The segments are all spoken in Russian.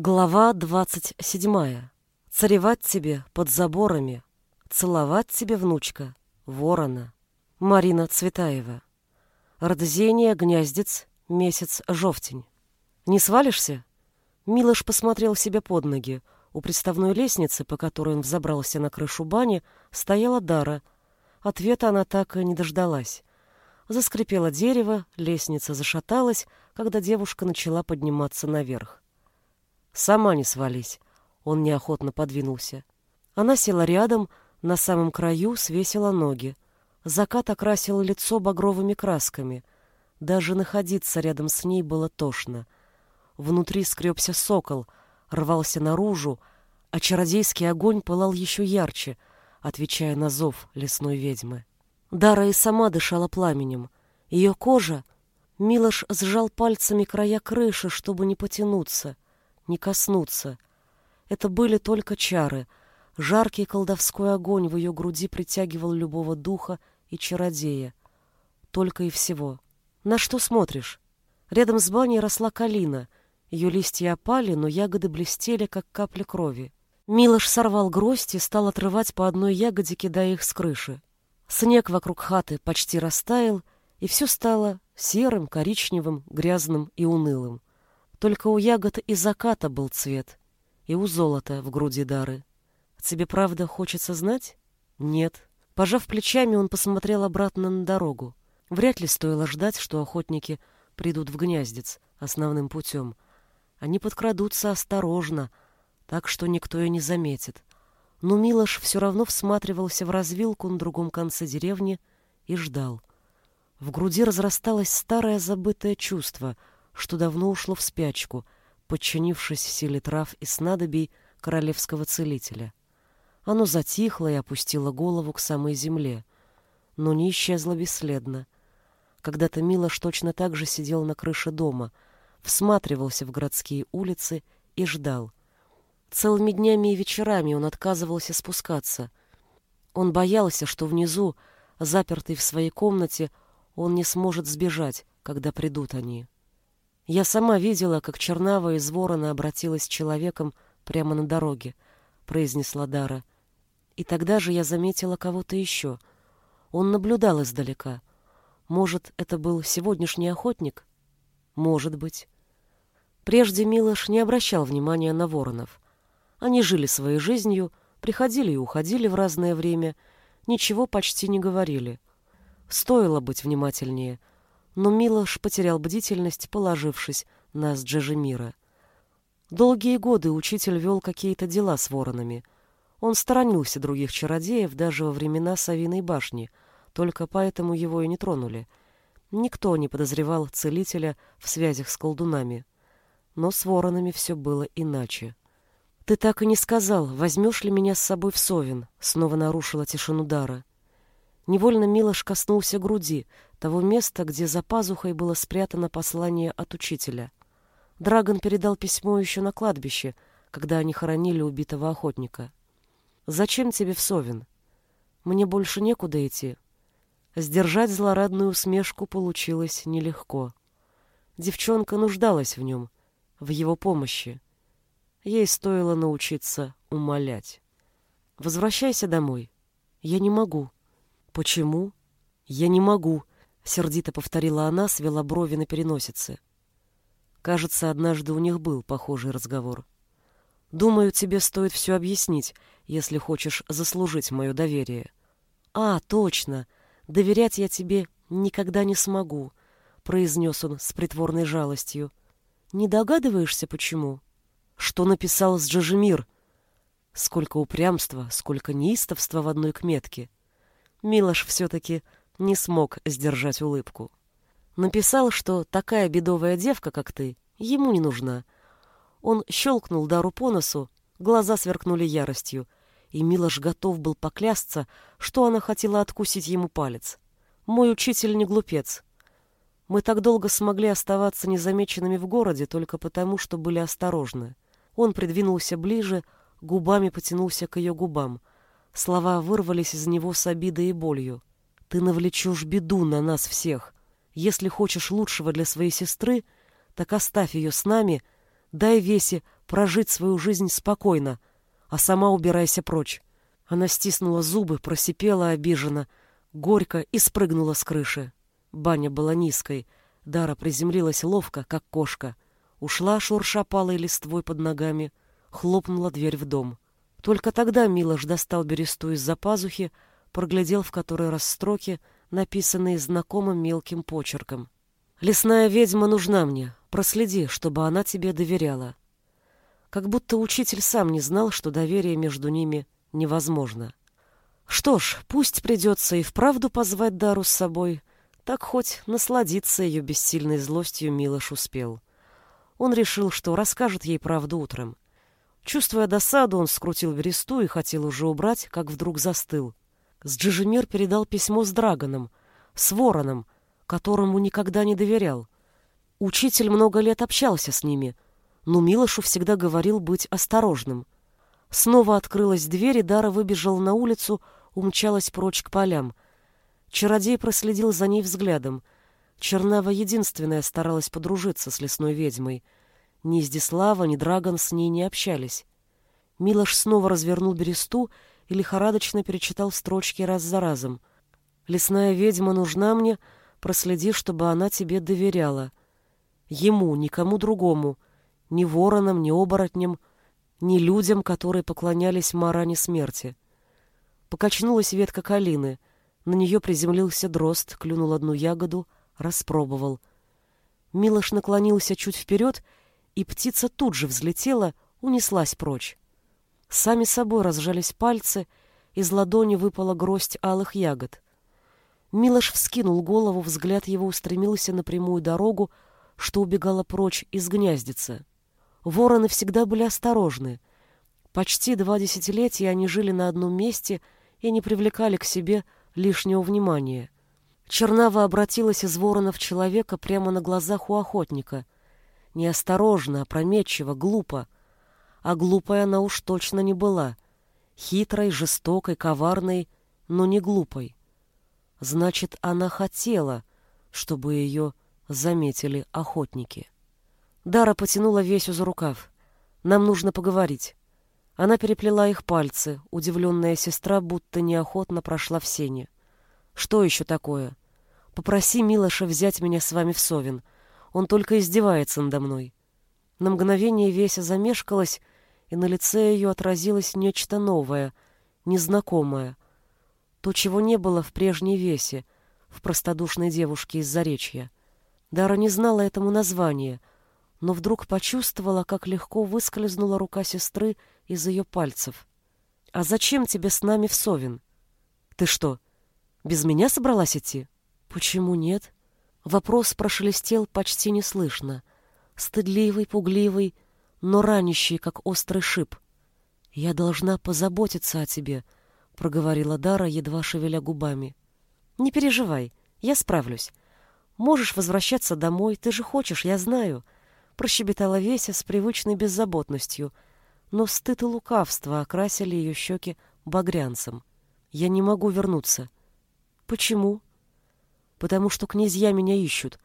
Глава двадцать седьмая. Царевать тебе под заборами, целовать тебе, внучка, ворона. Марина Цветаева. Родзение, гнездец, месяц, жовтень. Не свалишься? Милош посмотрел себе под ноги. У приставной лестницы, по которой он взобрался на крышу бани, стояла Дара. Ответа она так и не дождалась. Заскрипело дерево, лестница зашаталась, когда девушка начала подниматься наверх. Сама не свались. Он неохотно подвинулся. Она села рядом, на самом краю свесила ноги. Закат окрасил лицо багровыми красками. Даже находиться рядом с ней было тошно. Внутри скребся сокол, рвался наружу, а чародейский огонь пылал еще ярче, отвечая на зов лесной ведьмы. Дара и сама дышала пламенем. Ее кожа... Милош сжал пальцами края крыши, чтобы не потянуться — не коснуться. Это были только чары. Жаркий колдовской огонь в ее груди притягивал любого духа и чародея. Только и всего. На что смотришь? Рядом с баней росла калина. Ее листья опали, но ягоды блестели, как капли крови. Милош сорвал гроздь и стал отрывать по одной ягоде, кидая их с крыши. Снег вокруг хаты почти растаял, и все стало серым, коричневым, грязным и унылым. Только у ягод и заката был цвет, и у золота в груди дары. Тебе правда хочется знать? Нет. Пожав плечами, он посмотрел обратно на дорогу. Вряд ли стоило ждать, что охотники придут в гнездец основным путем. Они подкрадутся осторожно, так что никто и не заметит. Но Милош все равно всматривался в развилку на другом конце деревни и ждал. В груди разрасталось старое забытое чувство — что давно ушло в спячку, подчинившись силе трав и снадобий королевского целителя. Оно затихло и опустило голову к самой земле, но не исчезло бесследно. Когда-то Милош точно так же сидел на крыше дома, всматривался в городские улицы и ждал. Целыми днями и вечерами он отказывался спускаться. Он боялся, что внизу, запертый в своей комнате, он не сможет сбежать, когда придут они. Я сама видела, как Чернава из ворона обратилась человеком прямо на дороге, произнесла Дара. И тогда же я заметила кого-то еще. Он наблюдал издалека. Может, это был сегодняшний охотник? Может быть. Прежде Милош не обращал внимания на воронов. Они жили своей жизнью, приходили и уходили в разное время, ничего почти не говорили. Стоило быть внимательнее — но Милош потерял бдительность, положившись на Сджежемира. Долгие годы учитель вел какие-то дела с воронами. Он сторонился других чародеев даже во времена Савиной башни, только поэтому его и не тронули. Никто не подозревал целителя в связях с колдунами. Но с воронами все было иначе. «Ты так и не сказал, возьмешь ли меня с собой в Совин?» — снова нарушила тишину Дара. Невольно Милош коснулся груди, того места, где за пазухой было спрятано послание от учителя. Драгон передал письмо еще на кладбище, когда они хоронили убитого охотника. «Зачем тебе в Совин? Мне больше некуда идти». Сдержать злорадную усмешку получилось нелегко. Девчонка нуждалась в нем, в его помощи. Ей стоило научиться умолять. «Возвращайся домой». «Я не могу», «Почему?» «Я не могу», — сердито повторила она, свела брови на переносице. Кажется, однажды у них был похожий разговор. «Думаю, тебе стоит все объяснить, если хочешь заслужить мое доверие». «А, точно! Доверять я тебе никогда не смогу», — произнес он с притворной жалостью. «Не догадываешься, почему?» «Что написал с Джажемир?» Сколько упрямства, сколько неистовства в одной кметке. Милош все-таки не смог сдержать улыбку. Написал, что такая бедовая девка, как ты, ему не нужна. Он щелкнул Дару по носу, глаза сверкнули яростью, и Милош готов был поклясться, что она хотела откусить ему палец. «Мой учитель не глупец. Мы так долго смогли оставаться незамеченными в городе только потому, что были осторожны». Он придвинулся ближе, губами потянулся к ее губам — Слова вырвались из него с обидой и болью. «Ты навлечешь беду на нас всех. Если хочешь лучшего для своей сестры, так оставь ее с нами, дай Весе прожить свою жизнь спокойно, а сама убирайся прочь. Она стиснула зубы, просипела обиженно, горько и спрыгнула с крыши. Баня была низкой. Дара приземлилась ловко, как кошка. Ушла, шурша палой листвой под ногами, хлопнула дверь в дом. Только тогда Милош достал бересту из-за пазухи, проглядел в который раз строки, написанные знакомым мелким почерком. «Лесная ведьма нужна мне. Проследи, чтобы она тебе доверяла». Как будто учитель сам не знал, что доверие между ними невозможно. Что ж, пусть придется и вправду позвать Дару с собой, так хоть насладиться ее бессильной злостью Милош успел. Он решил, что расскажет ей правду утром. Чувствуя досаду, он скрутил вересту и хотел уже убрать, как вдруг застыл. Сджижемир передал письмо с Драгоном, с Вороном, которому никогда не доверял. Учитель много лет общался с ними, но Милошу всегда говорил быть осторожным. Снова открылась дверь, и Дара выбежала на улицу, умчалась прочь к полям. Чародей проследил за ней взглядом. Чернава единственная старалась подружиться с лесной ведьмой. Ни Здислава, ни Драгон с ней не общались. Милош снова развернул бересту и лихорадочно перечитал строчки раз за разом. «Лесная ведьма нужна мне, проследи, чтобы она тебе доверяла. Ему, никому другому, ни воронам, ни оборотням, ни людям, которые поклонялись Маране смерти. Покачнулась ветка калины, на нее приземлился дрозд, клюнул одну ягоду, распробовал. Милош наклонился чуть вперед, и птица тут же взлетела, унеслась прочь. Сами собой разжались пальцы, из ладони выпала гроздь алых ягод. Милош вскинул голову, взгляд его устремился на прямую дорогу, что убегала прочь из гнездицы. Вороны всегда были осторожны. Почти два десятилетия они жили на одном месте и не привлекали к себе лишнего внимания. Чернава обратилась из ворона в человека прямо на глазах у охотника. Неосторожно, опрометчиво, глупо. А глупой она уж точно не была. Хитрой, жестокой, коварной, но не глупой. Значит, она хотела, чтобы ее заметили охотники. Дара потянула Весю за рукав. «Нам нужно поговорить». Она переплела их пальцы. Удивленная сестра будто неохотно прошла в сене. «Что еще такое? Попроси Милоша взять меня с вами в Совин. Он только издевается надо мной». На мгновение Веся замешкалась, и на лице ее отразилось нечто новое, незнакомое. То, чего не было в прежней Весе, в простодушной девушке из Заречья. Дара не знала этому названия, но вдруг почувствовала, как легко выскользнула рука сестры из ее пальцев. «А зачем тебе с нами в Совин? Ты что, без меня собралась идти?» «Почему нет?» Вопрос прошелестел почти неслышно, стыдливый, пугливый, но ранящий, как острый шип. «Я должна позаботиться о тебе», — проговорила Дара, едва шевеля губами. «Не переживай, я справлюсь. Можешь возвращаться домой, ты же хочешь, я знаю», — прощебетала Веся с привычной беззаботностью, но стыд и лукавство окрасили ее щеки багрянцем. «Я не могу вернуться». «Почему?» «Потому что князья меня ищут,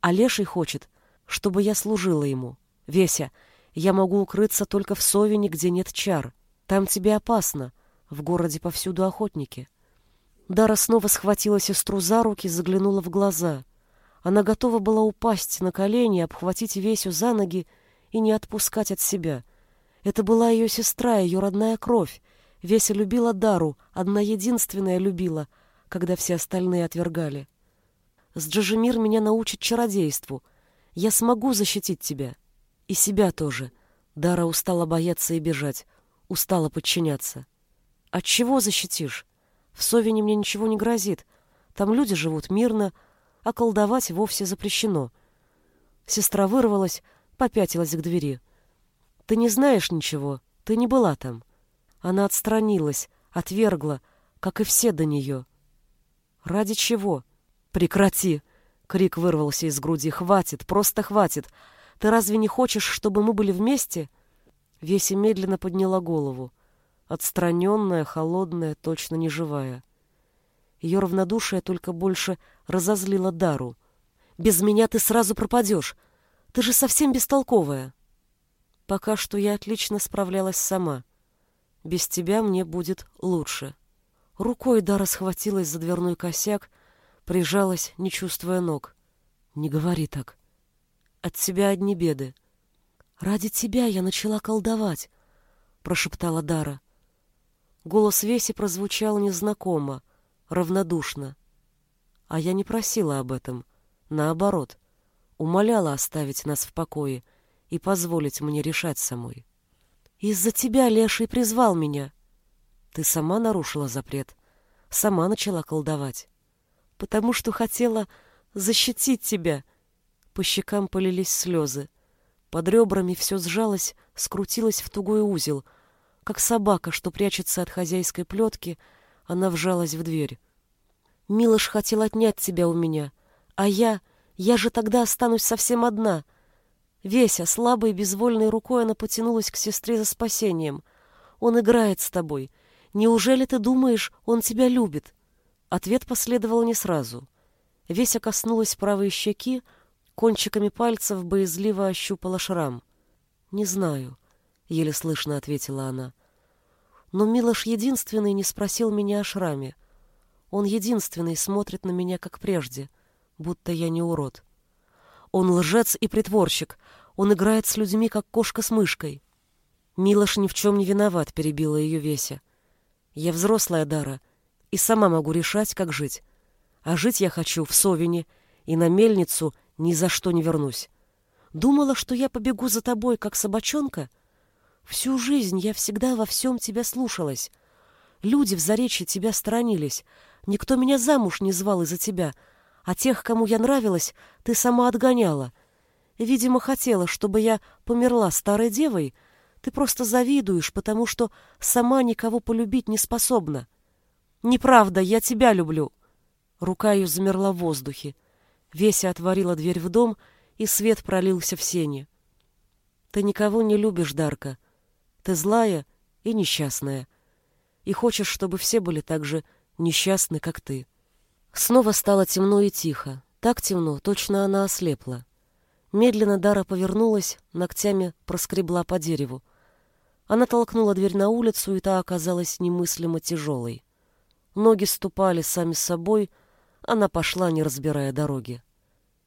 а Леший хочет, чтобы я служила ему. Веся, я могу укрыться только в Совине, где нет чар. Там тебе опасно. В городе повсюду охотники. Дара снова схватила сестру за руки, заглянула в глаза. Она готова была упасть на колени, обхватить Весю за ноги и не отпускать от себя. Это была ее сестра, ее родная кровь. Веся любила Дару, одна единственная любила, когда все остальные отвергали. С Джажемир меня научит чародейству. Я смогу защитить тебя. И себя тоже. Дара устала бояться и бежать, устала подчиняться. От чего защитишь? В Совине мне ничего не грозит. Там люди живут мирно, а колдовать вовсе запрещено. Сестра вырвалась, попятилась к двери. Ты не знаешь ничего, ты не была там. Она отстранилась, отвергла, как и все до нее. Ради чего? Прекрати! Крик вырвался из груди. Хватит, просто хватит. Ты разве не хочешь, чтобы мы были вместе?» Веся медленно подняла голову. Отстраненная, холодная, точно не живая. Ее равнодушие только больше разозлило Дару. «Без меня ты сразу пропадешь. Ты же совсем бестолковая». Пока что я отлично справлялась сама. Без тебя мне будет лучше. Рукой Дара схватилась за дверной косяк, прижалась, не чувствуя ног. Не говори так. От тебя одни беды. Ради тебя я начала колдовать, прошептала Дара. Голос Веси прозвучал незнакомо, равнодушно. А я не просила об этом. Наоборот, умоляла оставить нас в покое и позволить мне решать самой. Из-за тебя Леший призвал меня. Ты сама нарушила запрет, сама начала колдовать. Потому что хотела защитить тебя. По щекам полились слезы. Под ребрами все сжалось, скрутилось в тугой узел. Как собака, что прячется от хозяйской плетки, она вжалась в дверь. Милош хотел отнять тебя у меня, а я... Я же тогда останусь совсем одна. Веся, слабой безвольной рукой она потянулась к сестре за спасением. Он играет с тобой. Неужели ты думаешь, он тебя любит? Ответ последовал не сразу. Веся коснулась правой щеки, кончиками пальцев боязливо ощупала шрам. «Не знаю», — еле слышно ответила она. «Но Милош единственный не спросил меня о шраме. Он единственный смотрит на меня, как прежде будто я не урод. Он лжец и притворщик. Он играет с людьми, как кошка с мышкой. Милош ни в чем не виноват, перебила ее Веся. Я взрослая Дара и сама могу решать, как жить. А жить я хочу в Совине, и на мельницу ни за что не вернусь. Думала, что я побегу за тобой, как собачонка? Всю жизнь я всегда во всем тебя слушалась. Люди в Заречье тебя сторонились. Никто меня замуж не звал из-за тебя — а тех, кому я нравилась, ты сама отгоняла. Видимо, хотела, чтобы я померла старой девой. Ты просто завидуешь, потому что сама никого полюбить не способна. Неправда, я тебя люблю. Рука ее замерла в воздухе. Веся отворила дверь в дом, и свет пролился в сене. Ты никого не любишь, Дарка. Ты злая и несчастная. И хочешь, чтобы все были так же несчастны, как ты. Снова стало темно и тихо. Так темно, точно она ослепла. Медленно Дара повернулась, ногтями проскребла по дереву. Она толкнула дверь на улицу, и та оказалась немыслимо тяжелой. Ноги ступали сами собой, она пошла, не разбирая дороги.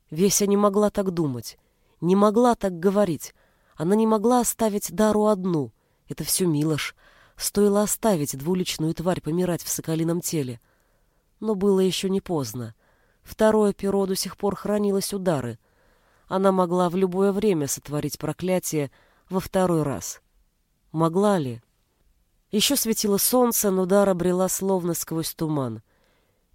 Веся не могла так думать, не могла так говорить. Она не могла оставить Дару одну. Это все Милош. Стоило оставить двуличную тварь помирать в соколином теле — но было еще не поздно. Второе перо до сих пор хранилось удары. Она могла в любое время сотворить проклятие во второй раз. Могла ли? Еще светило солнце, но Дара брела словно сквозь туман.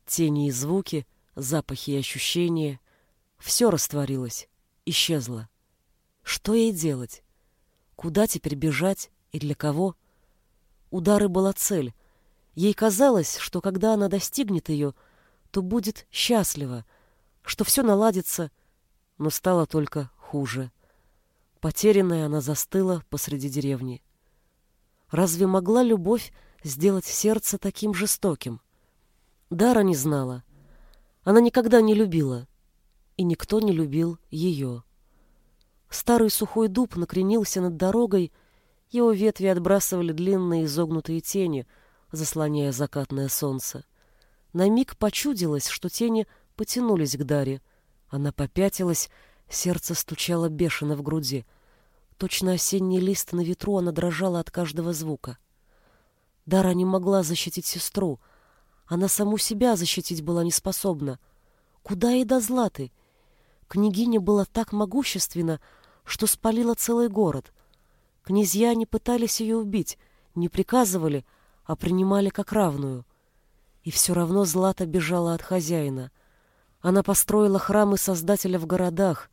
Тени и звуки, запахи и ощущения — все растворилось, исчезло. Что ей делать? Куда теперь бежать и для кого? Удары была цель — Ей казалось, что когда она достигнет ее, то будет счастлива, что все наладится, но стало только хуже. Потерянная она застыла посреди деревни. Разве могла любовь сделать сердце таким жестоким? Дара не знала. Она никогда не любила, и никто не любил ее. Старый сухой дуб накренился над дорогой, его ветви отбрасывали длинные изогнутые тени — заслоняя закатное солнце. На миг почудилось, что тени потянулись к Даре. Она попятилась, сердце стучало бешено в груди. Точно осенний лист на ветру она дрожала от каждого звука. Дара не могла защитить сестру. Она саму себя защитить была не способна. Куда и до Златы? Княгиня была так могущественна, что спалила целый город. Князья не пытались ее убить, не приказывали, а принимали как равную. И все равно Злата бежала от хозяина. Она построила храмы Создателя в городах,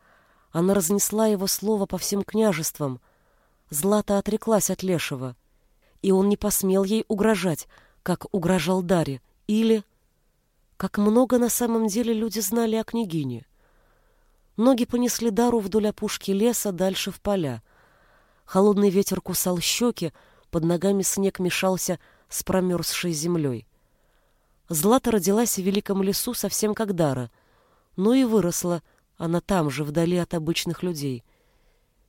она разнесла его слово по всем княжествам. Злата отреклась от Лешего, и он не посмел ей угрожать, как угрожал Даре, или... Как много на самом деле люди знали о княгине. Ноги понесли Дару вдоль опушки леса дальше в поля. Холодный ветер кусал щеки, под ногами снег мешался с промерзшей землей. Злата родилась в великом лесу совсем как Дара, но и выросла она там же, вдали от обычных людей.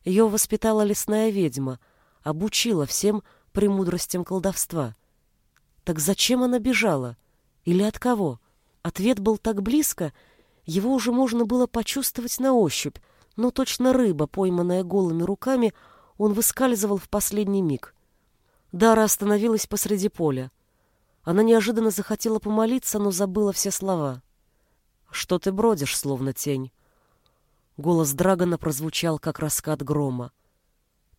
Ее воспитала лесная ведьма, обучила всем премудростям колдовства. Так зачем она бежала? Или от кого? Ответ был так близко, его уже можно было почувствовать на ощупь, но точно рыба, пойманная голыми руками, он выскальзывал в последний миг. Дара остановилась посреди поля. Она неожиданно захотела помолиться, но забыла все слова. «Что ты бродишь, словно тень?» Голос Драгона прозвучал, как раскат грома.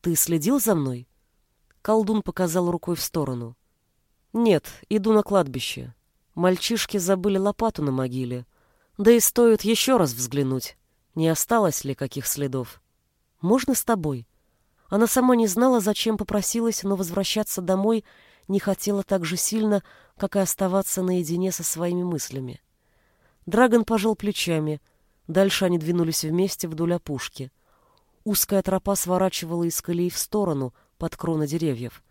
«Ты следил за мной?» Колдун показал рукой в сторону. «Нет, иду на кладбище. Мальчишки забыли лопату на могиле. Да и стоит еще раз взглянуть, не осталось ли каких следов. Можно с тобой?» Она сама не знала, зачем попросилась, но возвращаться домой не хотела так же сильно, как и оставаться наедине со своими мыслями. Драгон пожал плечами — Дальше они двинулись вместе вдоль опушки. Узкая тропа сворачивала из колеи в сторону, под кроны деревьев.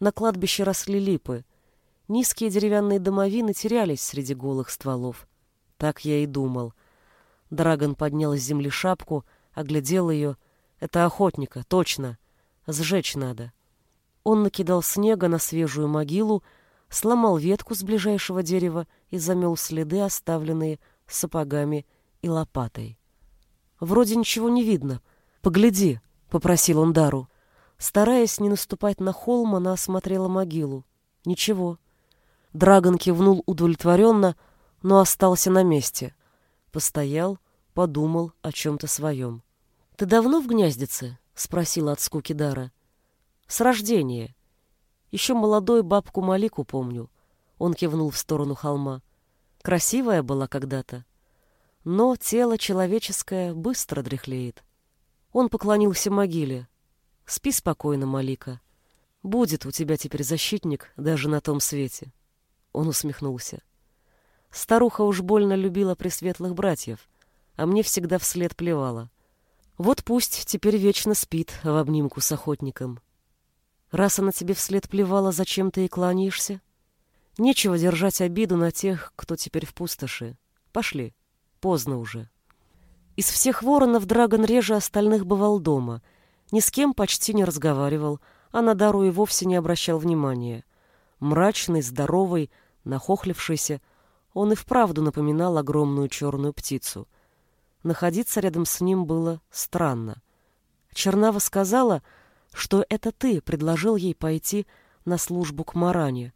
На кладбище росли липы. Низкие деревянные домовины терялись среди голых стволов. Так я и думал. Драгон поднял с земли шапку, оглядел ее. Это охотника, точно. Сжечь надо. Он накидал снега на свежую могилу, сломал ветку с ближайшего дерева и замел следы, оставленные сапогами и лопатой. «Вроде ничего не видно. Погляди», — попросил он Дару. Стараясь не наступать на холм, она осмотрела могилу. «Ничего». Драгон кивнул удовлетворенно, но остался на месте. Постоял, подумал о чем-то своем. «Ты давно в гнездице?» — спросила от скуки Дара. «С рождения. Еще молодой бабку Малику помню». Он кивнул в сторону холма. «Красивая была когда-то но тело человеческое быстро дряхлеет. Он поклонился могиле. «Спи спокойно, Малика. Будет у тебя теперь защитник даже на том свете». Он усмехнулся. Старуха уж больно любила пресветлых братьев, а мне всегда вслед плевала. Вот пусть теперь вечно спит в обнимку с охотником. Раз она тебе вслед плевала, зачем ты и кланяешься? Нечего держать обиду на тех, кто теперь в пустоши. Пошли. Поздно уже. Из всех воронов Драгон реже остальных бывал дома. Ни с кем почти не разговаривал, а на Дару и вовсе не обращал внимания. Мрачный, здоровый, нахохлившийся, он и вправду напоминал огромную черную птицу. Находиться рядом с ним было странно. Чернава сказала, что это ты предложил ей пойти на службу к Маране.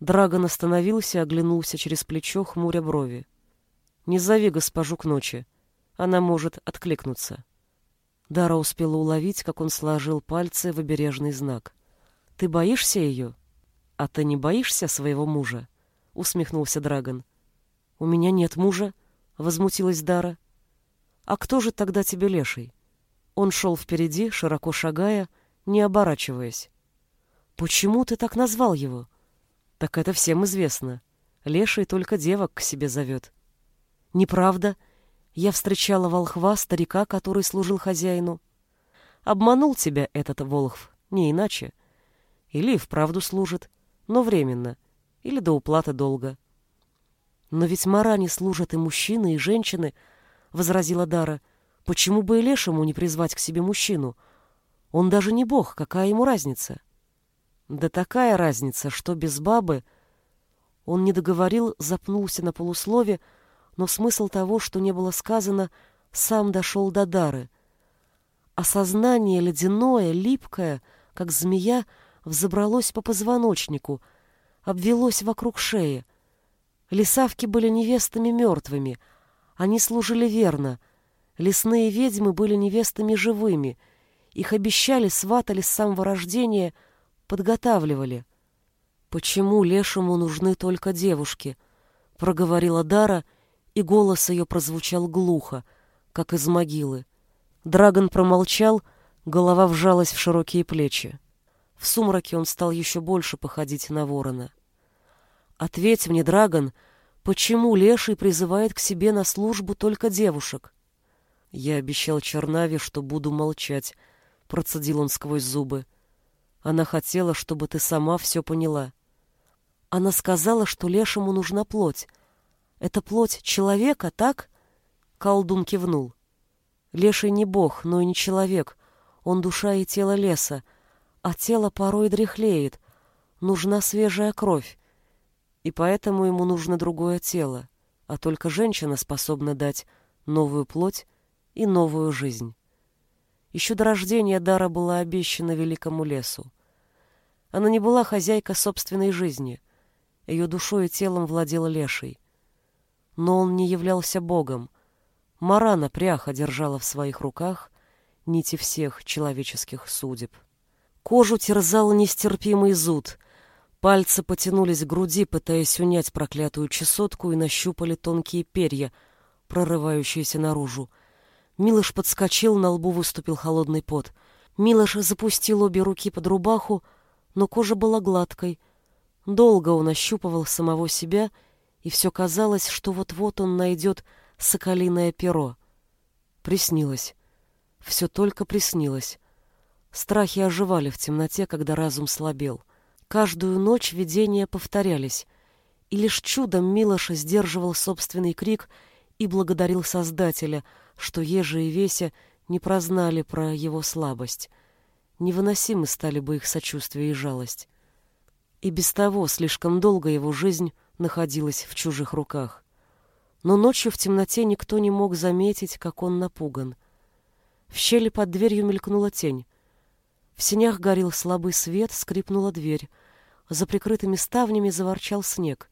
Драгон остановился оглянулся через плечо, хмуря брови. Не зови госпожу к ночи. Она может откликнуться. Дара успела уловить, как он сложил пальцы в обережный знак. «Ты боишься ее?» «А ты не боишься своего мужа?» — усмехнулся Драгон. «У меня нет мужа», — возмутилась Дара. «А кто же тогда тебе леший?» Он шел впереди, широко шагая, не оборачиваясь. «Почему ты так назвал его?» «Так это всем известно. Леший только девок к себе зовет». Неправда. Я встречала волхва, старика, который служил хозяину. Обманул тебя этот волхв, не иначе. Или вправду служит, но временно, или до уплаты долга. Но ведь маране служат и мужчины, и женщины, — возразила Дара. Почему бы и лешему не призвать к себе мужчину? Он даже не бог, какая ему разница? Да такая разница, что без бабы... Он не договорил, запнулся на полуслове, — но смысл того, что не было сказано, сам дошел до Дары. Осознание ледяное, липкое, как змея, взобралось по позвоночнику, обвелось вокруг шеи. Лисавки были невестами мертвыми, они служили верно. Лесные ведьмы были невестами живыми, их обещали, сватали с самого рождения, подготавливали. «Почему лешему нужны только девушки?» — проговорила Дара — и голос ее прозвучал глухо, как из могилы. Драгон промолчал, голова вжалась в широкие плечи. В сумраке он стал еще больше походить на ворона. «Ответь мне, Драгон, почему Леший призывает к себе на службу только девушек?» «Я обещал Чернаве, что буду молчать», — процедил он сквозь зубы. «Она хотела, чтобы ты сама все поняла». Она сказала, что Лешему нужна плоть, это плоть человека, так? Колдун кивнул. Леший не бог, но и не человек. Он душа и тело леса, а тело порой дряхлеет. Нужна свежая кровь, и поэтому ему нужно другое тело, а только женщина способна дать новую плоть и новую жизнь. Еще до рождения Дара была обещана великому лесу. Она не была хозяйка собственной жизни. Ее душой и телом владела леший. Но он не являлся богом. Марана пряха держала в своих руках нити всех человеческих судеб. Кожу терзал нестерпимый зуд. Пальцы потянулись к груди, пытаясь унять проклятую чесотку, и нащупали тонкие перья, прорывающиеся наружу. Милош подскочил, на лбу выступил холодный пот. Милош запустил обе руки под рубаху, но кожа была гладкой. Долго он ощупывал самого себя, и все казалось, что вот-вот он найдет соколиное перо. Приснилось. Все только приснилось. Страхи оживали в темноте, когда разум слабел. Каждую ночь видения повторялись, и лишь чудом Милоша сдерживал собственный крик и благодарил Создателя, что Ежи и Веся не прознали про его слабость. Невыносимы стали бы их сочувствие и жалость. И без того слишком долго его жизнь находилась в чужих руках. Но ночью в темноте никто не мог заметить, как он напуган. В щели под дверью мелькнула тень. В сенях горел слабый свет, скрипнула дверь. За прикрытыми ставнями заворчал снег.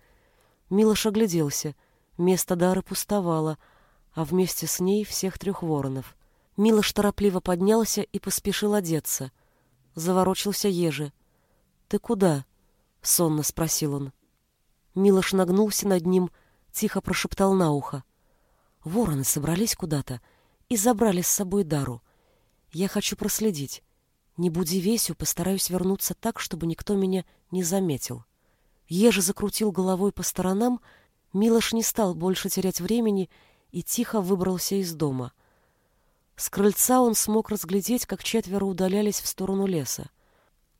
Милош огляделся. Место Дары пустовало, а вместе с ней всех трех воронов. Милош торопливо поднялся и поспешил одеться. Заворочился Ежи. «Ты куда?» — сонно спросил он. Милош нагнулся над ним, тихо прошептал на ухо. «Вороны собрались куда-то и забрали с собой Дару. Я хочу проследить. Не буди Весю, постараюсь вернуться так, чтобы никто меня не заметил. Ежи закрутил головой по сторонам, Милош не стал больше терять времени и тихо выбрался из дома. С крыльца он смог разглядеть, как четверо удалялись в сторону леса.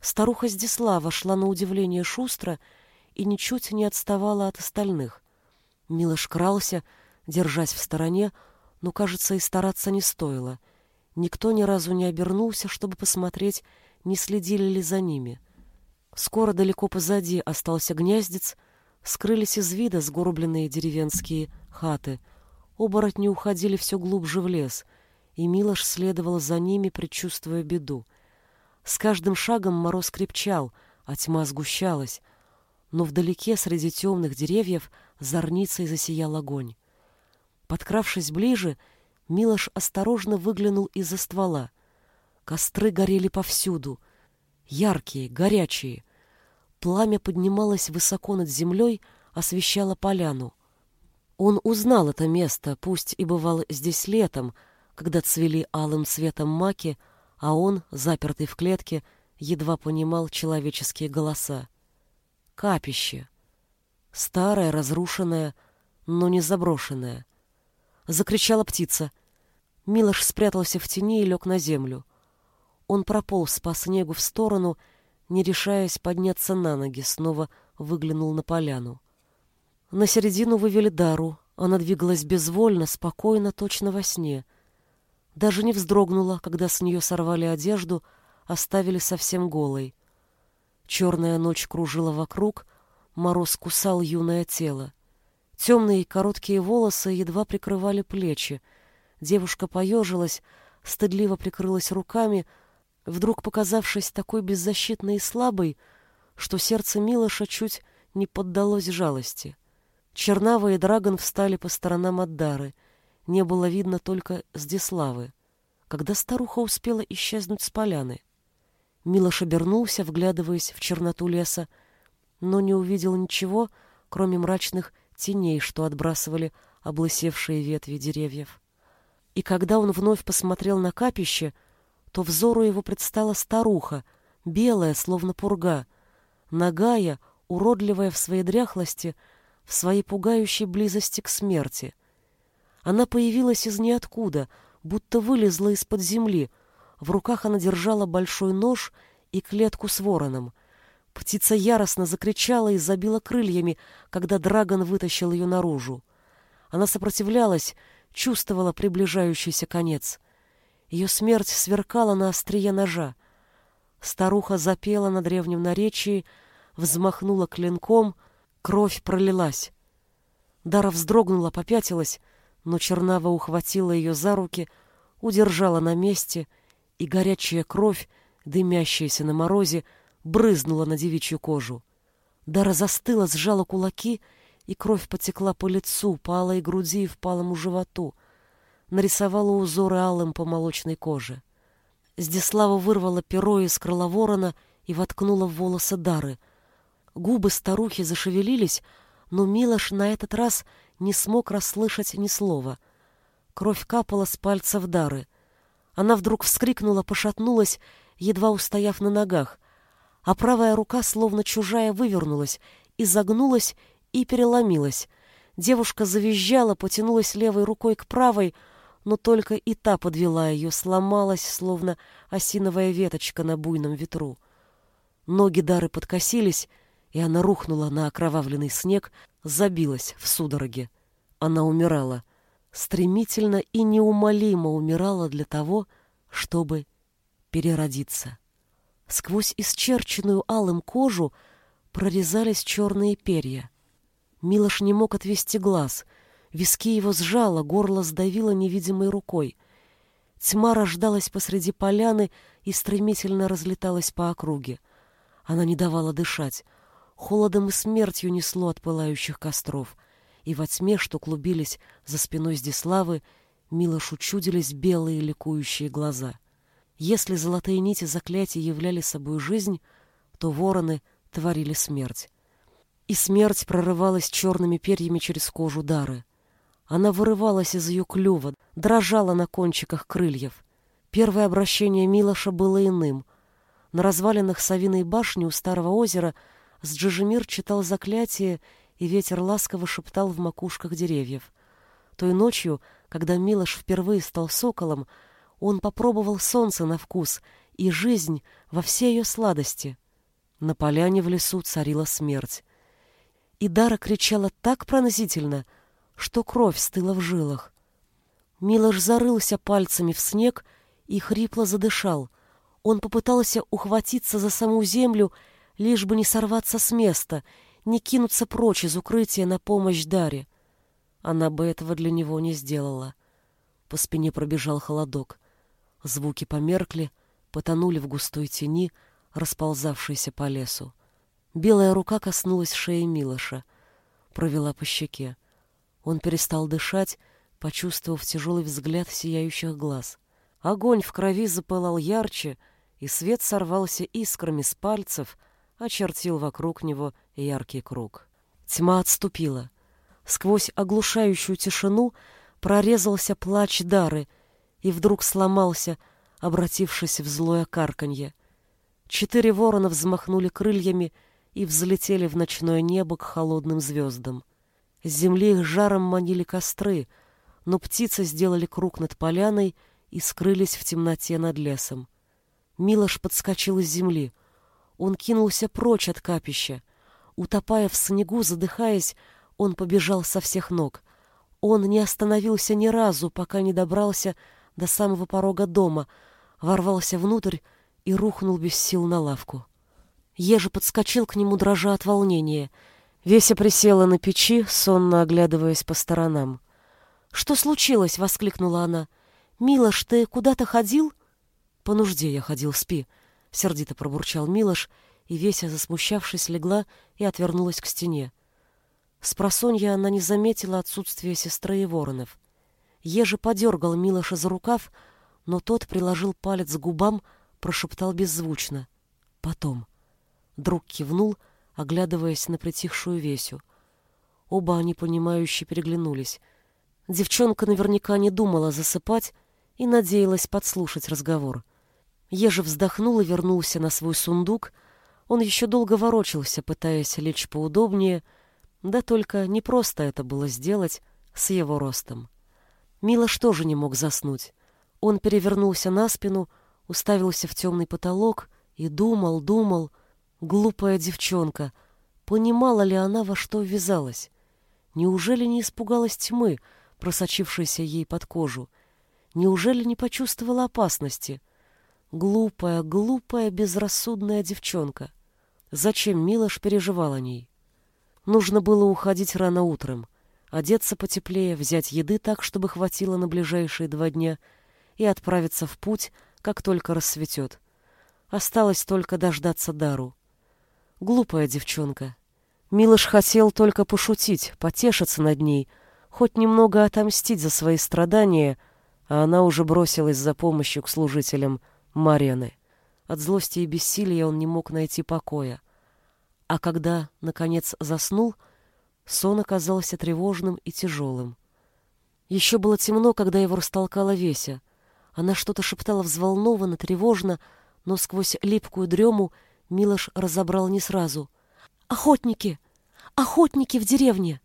Старуха Здислава шла на удивление шустро и ничуть не отставала от остальных. Милош крался, держась в стороне, но, кажется, и стараться не стоило — Никто ни разу не обернулся, чтобы посмотреть, не следили ли за ними. Скоро далеко позади остался гнездец, скрылись из вида сгорбленные деревенские хаты. Оборотни уходили все глубже в лес, и Милош следовал за ними, предчувствуя беду. С каждым шагом мороз крепчал, а тьма сгущалась, но вдалеке среди темных деревьев зорницей засиял огонь. Подкравшись ближе, Милош осторожно выглянул из-за ствола. Костры горели повсюду, яркие, горячие. Пламя поднималось высоко над землей, освещало поляну. Он узнал это место, пусть и бывал здесь летом, когда цвели алым цветом маки, а он, запертый в клетке, едва понимал человеческие голоса. Капище. Старое, разрушенное, но не заброшенное. Закричала птица. Милош спрятался в тени и лег на землю. Он прополз по снегу в сторону, не решаясь подняться на ноги, снова выглянул на поляну. На середину вывели Дару. Она двигалась безвольно, спокойно, точно во сне. Даже не вздрогнула, когда с нее сорвали одежду, оставили совсем голой. Черная ночь кружила вокруг, мороз кусал юное тело. Темные короткие волосы едва прикрывали плечи, Девушка поежилась, стыдливо прикрылась руками, вдруг показавшись такой беззащитной и слабой, что сердце Милоша чуть не поддалось жалости. Чернава и Драгон встали по сторонам от Дары. Не было видно только Здиславы. Когда старуха успела исчезнуть с поляны, Милош обернулся, вглядываясь в черноту леса, но не увидел ничего, кроме мрачных теней, что отбрасывали облысевшие ветви деревьев. И когда он вновь посмотрел на капище, то взору его предстала старуха, белая, словно пурга, нагая, уродливая в своей дряхлости, в своей пугающей близости к смерти. Она появилась из ниоткуда, будто вылезла из-под земли. В руках она держала большой нож и клетку с вороном. Птица яростно закричала и забила крыльями, когда Драгон вытащил ее наружу. Она сопротивлялась, чувствовала приближающийся конец. Ее смерть сверкала на острие ножа. Старуха запела на древнем наречии, взмахнула клинком, кровь пролилась. Дара вздрогнула, попятилась, но Чернава ухватила ее за руки, удержала на месте, и горячая кровь, дымящаяся на морозе, брызнула на девичью кожу. Дара застыла, сжала кулаки, и кровь потекла по лицу, по алой груди и впалому животу. Нарисовала узоры алым по молочной коже. Здеслава вырвала перо из крыла ворона и воткнула в волосы Дары. Губы старухи зашевелились, но Милош на этот раз не смог расслышать ни слова. Кровь капала с пальцев Дары. Она вдруг вскрикнула, пошатнулась, едва устояв на ногах, а правая рука, словно чужая, вывернулась, изогнулась и переломилась. Девушка завизжала, потянулась левой рукой к правой, но только и та подвела ее, сломалась, словно осиновая веточка на буйном ветру. Ноги Дары подкосились, и она рухнула на окровавленный снег, забилась в судороге. Она умирала, стремительно и неумолимо умирала для того, чтобы переродиться. Сквозь исчерченную алым кожу прорезались черные перья. Милош не мог отвести глаз. Виски его сжало, горло сдавило невидимой рукой. Тьма рождалась посреди поляны и стремительно разлеталась по округе. Она не давала дышать. Холодом и смертью несло от пылающих костров, и во тьме, что клубились за спиной Здиславы, Милошу чудились белые ликующие глаза. Если золотые нити заклятия являли собой жизнь, то вороны творили смерть. И смерть прорывалась черными перьями через кожу Дары. Она вырывалась из ее клюва, дрожала на кончиках крыльев. Первое обращение Милоша было иным. На развалинах Савиной башни у Старого озера — с читал заклятие, и ветер ласково шептал в макушках деревьев. Той ночью, когда Милош впервые стал соколом, он попробовал солнце на вкус и жизнь во всей ее сладости. На поляне в лесу царила смерть. И Дара кричала так пронзительно, что кровь стыла в жилах. Милош зарылся пальцами в снег и хрипло задышал. Он попытался ухватиться за саму землю лишь бы не сорваться с места, не кинуться прочь из укрытия на помощь Даре. Она бы этого для него не сделала. По спине пробежал холодок. Звуки померкли, потонули в густой тени, расползавшейся по лесу. Белая рука коснулась шеи Милоша, провела по щеке. Он перестал дышать, почувствовав тяжелый взгляд сияющих глаз. Огонь в крови запылал ярче, и свет сорвался искрами с пальцев — очертил вокруг него яркий круг. Тьма отступила. Сквозь оглушающую тишину прорезался плач Дары и вдруг сломался, обратившись в злое карканье. Четыре ворона взмахнули крыльями и взлетели в ночное небо к холодным звездам. С земли их жаром манили костры, но птицы сделали круг над поляной и скрылись в темноте над лесом. Милош подскочил из земли. Он кинулся прочь от капища. Утопая в снегу, задыхаясь, он побежал со всех ног. Он не остановился ни разу, пока не добрался до самого порога дома, ворвался внутрь и рухнул без сил на лавку. Ежи подскочил к нему, дрожа от волнения. Веся присела на печи, сонно оглядываясь по сторонам. «Что случилось?» — воскликнула она. «Милош, ты куда-то ходил?» «По нужде я ходил, спи», — сердито пробурчал Милош, и Веся, засмущавшись, легла и отвернулась к стене. Спросонья она не заметила отсутствия сестры и воронов. Ежи подергал Милоша за рукав, но тот приложил палец к губам, прошептал беззвучно. «Потом». Друг кивнул, оглядываясь на притихшую Весю. Оба они, понимающе переглянулись. Девчонка наверняка не думала засыпать и надеялась подслушать разговор. Ежи вздохнул и вернулся на свой сундук. Он еще долго ворочался, пытаясь лечь поудобнее, да только не просто это было сделать с его ростом. Милош тоже не мог заснуть. Он перевернулся на спину, уставился в темный потолок и думал, думал. Глупая девчонка. Понимала ли она, во что ввязалась? Неужели не испугалась тьмы, просочившейся ей под кожу? Неужели не почувствовала опасности? Глупая, глупая, безрассудная девчонка. Зачем Милош переживал о ней? Нужно было уходить рано утром, одеться потеплее, взять еды так, чтобы хватило на ближайшие два дня, и отправиться в путь, как только рассветет. Осталось только дождаться Дару. Глупая девчонка. Милош хотел только пошутить, потешиться над ней, хоть немного отомстить за свои страдания, а она уже бросилась за помощью к служителям Марены. От злости и бессилия он не мог найти покоя. А когда, наконец, заснул, сон оказался тревожным и тяжелым. Еще было темно, когда его растолкала Веся. Она что-то шептала взволнованно, тревожно, но сквозь липкую дрему Милош разобрал не сразу. «Охотники! Охотники в деревне!»